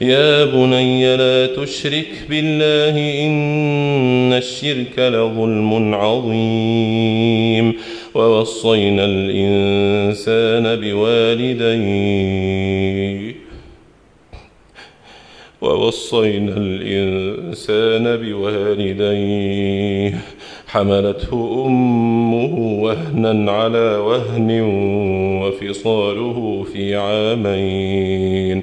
يا بني لا تشرك بالله إن الشرك لظلم عظيم. ووصينا الإنسان بوالديه. ووصينا الإنسان بوالديه. حملته أمه وهنا على وهن وفصاله في عامين.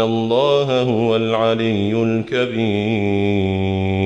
الله هو العلي الكبير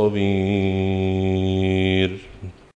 إن الله عليم خبير